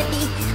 melody.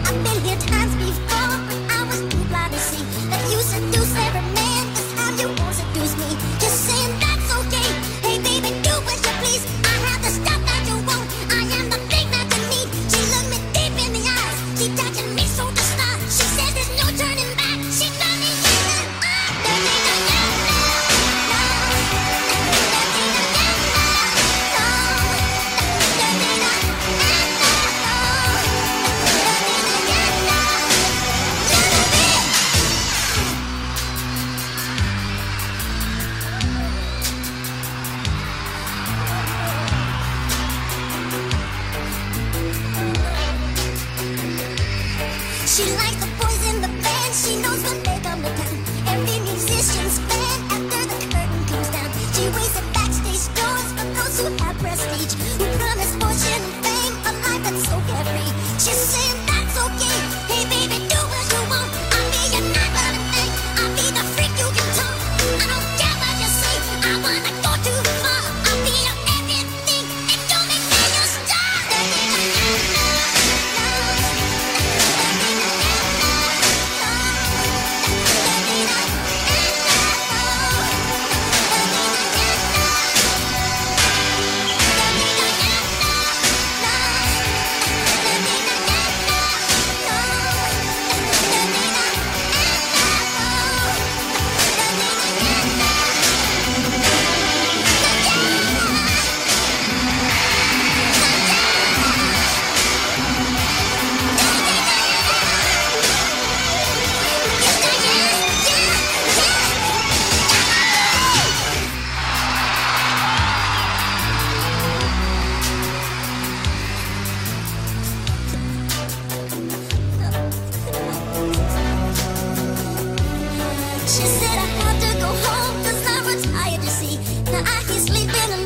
She likes the boys in the band. She knows when they come to town. Every musician's fan after the curtain comes down. She waits at backstage doors for those who have prestige, who promise fortune and fame, a life that's so carefree. She saying. She said I have to go home, cause I'm tired. you see. Now I can sleep in